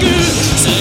Gud. you.